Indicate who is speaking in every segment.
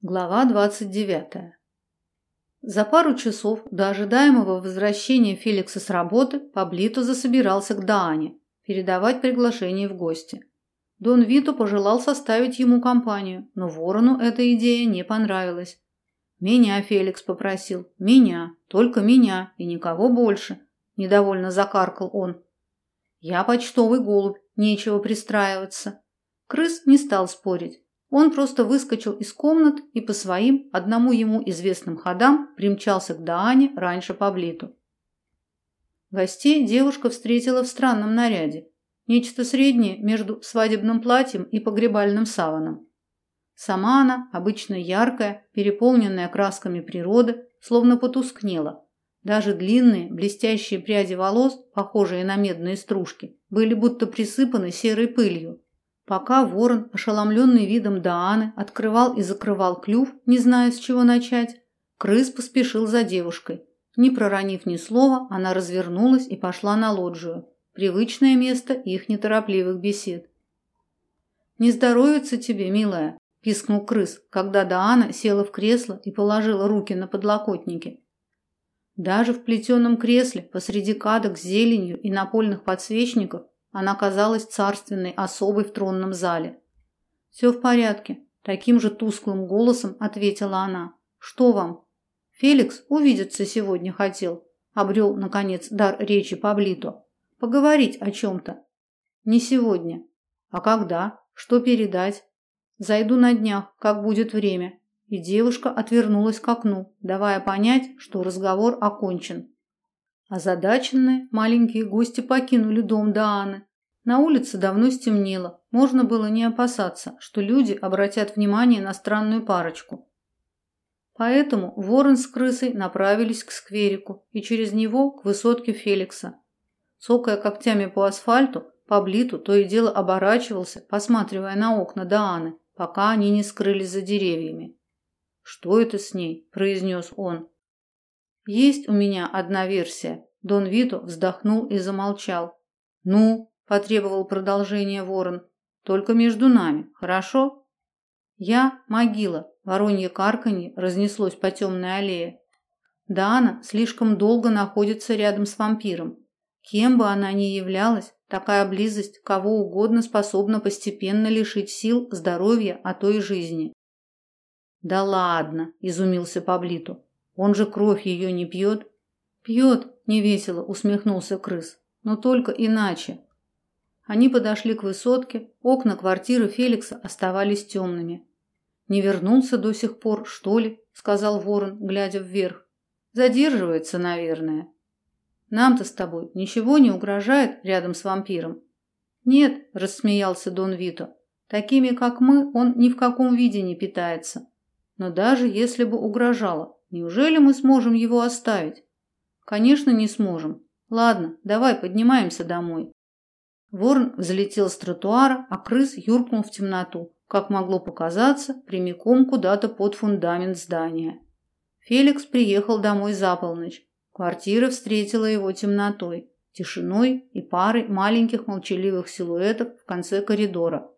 Speaker 1: Глава 29. За пару часов до ожидаемого возвращения Феликса с работы Паблито засобирался к Даане, передавать приглашение в гости. Дон Вито пожелал составить ему компанию, но Ворону эта идея не понравилась. «Меня Феликс попросил, меня, только меня и никого больше», – недовольно закаркал он. «Я почтовый голубь, нечего пристраиваться». Крыс не стал спорить. Он просто выскочил из комнат и по своим, одному ему известным ходам примчался к Даане раньше Павлиту. Гостей девушка встретила в странном наряде, нечто среднее между свадебным платьем и погребальным саваном. Сама она, обычно яркая, переполненная красками природы, словно потускнела. Даже длинные, блестящие пряди волос, похожие на медные стружки, были будто присыпаны серой пылью. Пока ворон, ошеломленный видом Дааны, открывал и закрывал клюв, не зная, с чего начать, крыс поспешил за девушкой. Не проронив ни слова, она развернулась и пошла на лоджию, привычное место их неторопливых бесед. «Не здоровится тебе, милая», – пискнул крыс, когда Даана села в кресло и положила руки на подлокотники. Даже в плетеном кресле посреди кадок с зеленью и напольных подсвечников она казалась царственной особой в тронном зале. «Все в порядке», – таким же тусклым голосом ответила она. «Что вам?» «Феликс увидеться сегодня хотел», – обрел, наконец, дар речи Паблито. «Поговорить о чем-то». «Не сегодня». «А когда? Что передать?» «Зайду на днях, как будет время». И девушка отвернулась к окну, давая понять, что разговор окончен. Озадаченные маленькие гости покинули дом Дааны. На улице давно стемнело, можно было не опасаться, что люди обратят внимание на странную парочку. Поэтому Ворон с крысой направились к скверику и через него к высотке Феликса. Сокая когтями по асфальту, по блиту то и дело оборачивался, посматривая на окна Дааны, пока они не скрылись за деревьями. «Что это с ней?» – произнес он. Есть у меня одна версия. Дон Вито вздохнул и замолчал. Ну, потребовал продолжения Ворон. Только между нами, хорошо? Я могила. Воронье карканье разнеслось по темной аллее. Дана слишком долго находится рядом с вампиром. Кем бы она ни являлась, такая близость кого угодно способна постепенно лишить сил, здоровья, а то и жизни. Да ладно, изумился Паблито. Он же кровь ее не пьет?» «Пьет», – невесело усмехнулся крыс. «Но только иначе». Они подошли к высотке, окна квартиры Феликса оставались темными. «Не вернулся до сих пор, что ли?» – сказал ворон, глядя вверх. «Задерживается, наверное». «Нам-то с тобой ничего не угрожает рядом с вампиром?» «Нет», – рассмеялся Дон Вито. «Такими, как мы, он ни в каком виде не питается. Но даже если бы угрожало, Неужели мы сможем его оставить? Конечно, не сможем. Ладно, давай поднимаемся домой. Ворон взлетел с тротуара, а крыс юркнул в темноту, как могло показаться, прямиком куда-то под фундамент здания. Феликс приехал домой за полночь. Квартира встретила его темнотой, тишиной и парой маленьких молчаливых силуэтов в конце коридора.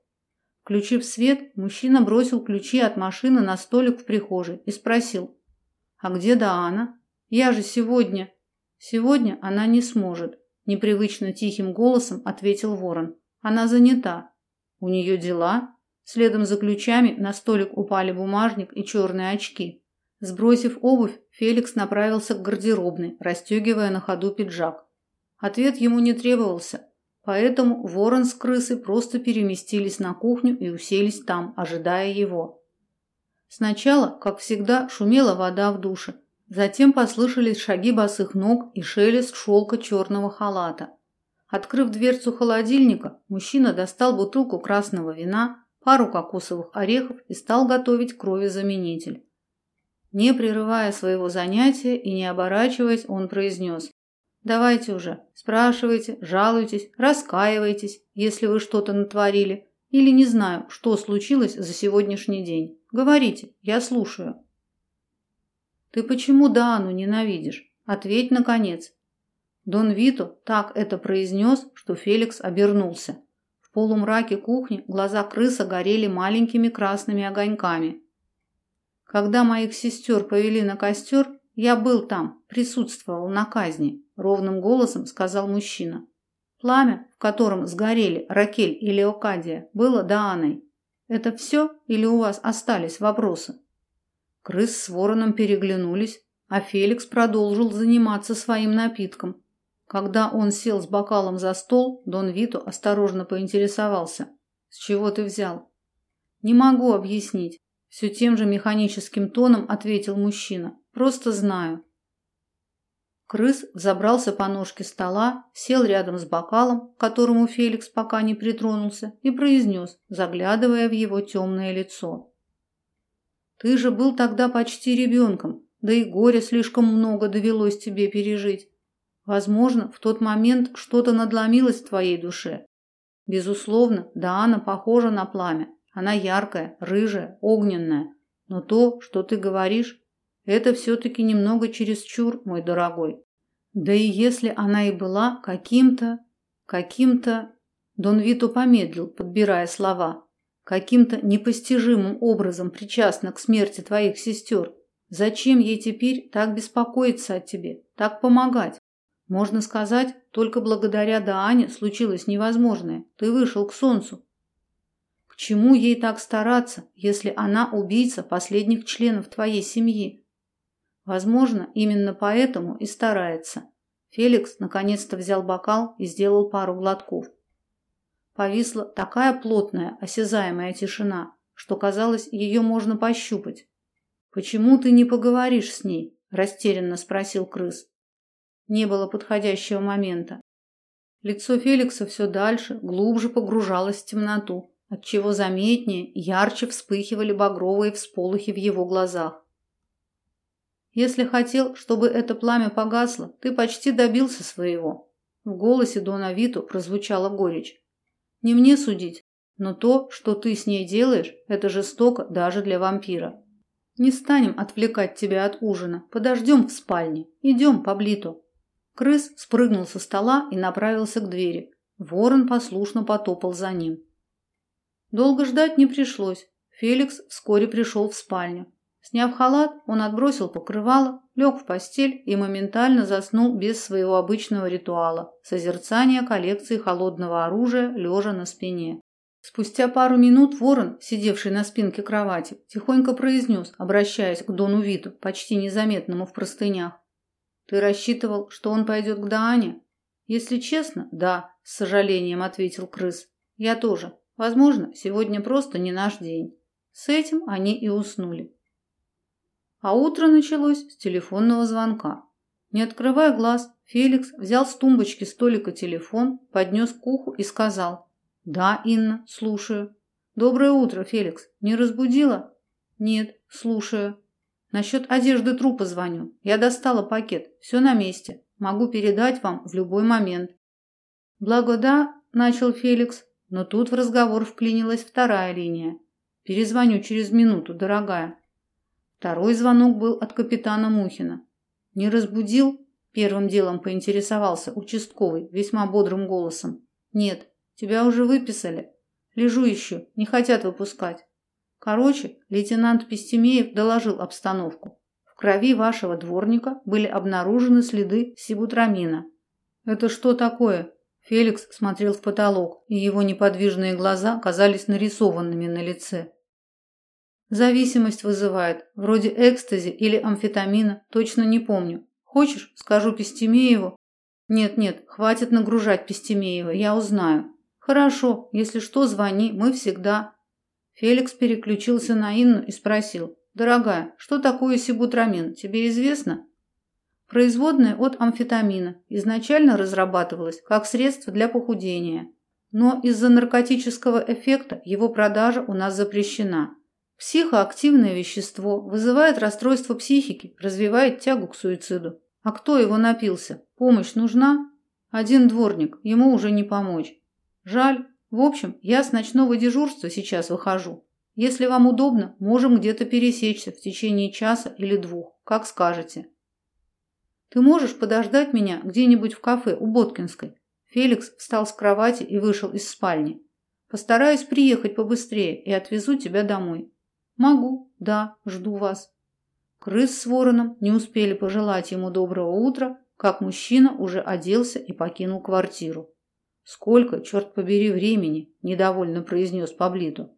Speaker 1: Включив свет, мужчина бросил ключи от машины на столик в прихожей и спросил: а где Даана? Я же сегодня... Сегодня она не сможет, непривычно тихим голосом ответил Ворон. Она занята. У нее дела. Следом за ключами на столик упали бумажник и черные очки. Сбросив обувь, Феликс направился к гардеробной, расстегивая на ходу пиджак. Ответ ему не требовался, поэтому Ворон с крысой просто переместились на кухню и уселись там, ожидая его. Сначала, как всегда, шумела вода в душе. Затем послышались шаги босых ног и шелест шелка черного халата. Открыв дверцу холодильника, мужчина достал бутылку красного вина, пару кокосовых орехов и стал готовить кровезаменитель. Не прерывая своего занятия и не оборачиваясь, он произнес. «Давайте уже, спрашивайте, жалуйтесь, раскаивайтесь, если вы что-то натворили, или не знаю, что случилось за сегодняшний день. Говорите, я слушаю. Ты почему Дану ненавидишь? Ответь наконец. Дон Вито так это произнес, что Феликс обернулся. В полумраке кухни глаза крыса горели маленькими красными огоньками. Когда моих сестер повели на костер, я был там, присутствовал на казни, ровным голосом сказал мужчина. Пламя, в котором сгорели Ракель и Леокадия, было Дааной. Это все или у вас остались вопросы? Крыс с вороном переглянулись, а Феликс продолжил заниматься своим напитком. Когда он сел с бокалом за стол, Дон Вито осторожно поинтересовался: "С чего ты взял?" "Не могу объяснить", все тем же механическим тоном ответил мужчина. "Просто знаю". Крыс забрался по ножке стола, сел рядом с бокалом, к которому Феликс пока не притронулся, и произнес, заглядывая в его темное лицо: "Ты же был тогда почти ребенком, да и горя слишком много довелось тебе пережить. Возможно, в тот момент что-то надломилось в твоей душе. Безусловно, Даана похожа на пламя. Она яркая, рыжая, огненная. Но то, что ты говоришь, это все таки немного чересчур, мой дорогой. Да и если она и была каким-то, каким-то Дон Вито помедлил, подбирая слова, каким-то непостижимым образом причастна к смерти твоих сестер, зачем ей теперь так беспокоиться о тебе, так помогать? Можно сказать, только благодаря Даане случилось невозможное. Ты вышел к солнцу. К чему ей так стараться, если она убийца последних членов твоей семьи? Возможно, именно поэтому и старается. Феликс наконец-то взял бокал и сделал пару глотков. Повисла такая плотная, осязаемая тишина, что казалось, ее можно пощупать. Почему ты не поговоришь с ней? растерянно спросил крыс. Не было подходящего момента. Лицо Феликса все дальше, глубже погружалось в темноту, отчего заметнее, ярче вспыхивали багровые всполохи в его глазах. Если хотел, чтобы это пламя погасло, ты почти добился своего. В голосе Дона Виту прозвучала горечь. Не мне судить, но то, что ты с ней делаешь, это жестоко даже для вампира. Не станем отвлекать тебя от ужина. Подождем в спальне. Идем, Паблито. Крыс спрыгнул со стола и направился к двери. Ворон послушно потопал за ним. Долго ждать не пришлось. Феликс вскоре пришел в спальню. Сняв халат, он отбросил покрывало, лег в постель и моментально заснул без своего обычного ритуала созерцания коллекции холодного оружия лежа на спине. Спустя пару минут Ворон, сидевший на спинке кровати, тихонько произнес, обращаясь к Дону Виту, почти незаметному в простынях: ты рассчитывал, что он пойдет к Даане? Если честно, да, с сожалением ответил крыс. Я тоже. Возможно, сегодня просто не наш день. С этим они и уснули. А утро началось с телефонного звонка. Не открывая глаз, Феликс взял с тумбочки столика телефон, поднес к уху и сказал: "Да, Инна, слушаю. Доброе утро, Феликс. Не разбудила? Нет, слушаю. Насчет одежды трупа звоню. Я достала пакет. Все на месте. Могу передать вам в любой момент. Благода, начал Феликс, но тут в разговор вклинилась вторая линия. Перезвоню через минуту, дорогая. Второй звонок был от капитана Мухина. Не разбудил? Первым делом поинтересовался участковый весьма бодрым голосом. Нет, тебя уже выписали. Лежу еще, не хотят выпускать. Короче, лейтенант Пестемеев доложил обстановку. В крови вашего дворника были обнаружены следы сибутрамина. Это что такое? Феликс смотрел в потолок, и его неподвижные глаза казались нарисованными на лице. Зависимость вызывает, вроде экстази или амфетамина, точно не помню. Хочешь, скажу Пестемееву? Нет, нет, хватит нагружать Пестемеева, я узнаю. Хорошо, если что, звони, мы всегда Феликс переключился на Инну и спросил: "Дорогая, что такое сибутрамин? Тебе известно?" Производная от амфетамина, изначально разрабатывалась как средство для похудения, но из-за наркотического эффекта его продажа у нас запрещена. Психоактивное вещество вызывает расстройство психики, развивает тягу к суициду. А кто его напился? Помощь нужна? Один дворник, ему уже не помочь. Жаль, в общем, я с ночного дежурства сейчас выхожу. Если вам удобно, можем где-то пересечься в течение часа или двух, как скажете. Ты можешь подождать меня где-нибудь в кафе у Боткинской? Феликс встал с кровати и вышел из спальни. Постараюсь приехать побыстрее и отвезу тебя домой. Могу, Да, жду вас. Крыс с вороном не успели пожелать ему доброго утра, как мужчина уже оделся и покинул квартиру. Сколько, черт побери, времени, недовольно произнес Паблиту.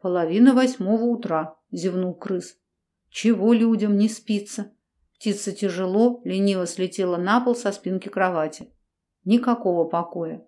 Speaker 1: Половина восьмого утра, зевнул крыс. Чего людям не спится? Птица тяжело, лениво слетела на пол со спинки кровати. Никакого покоя.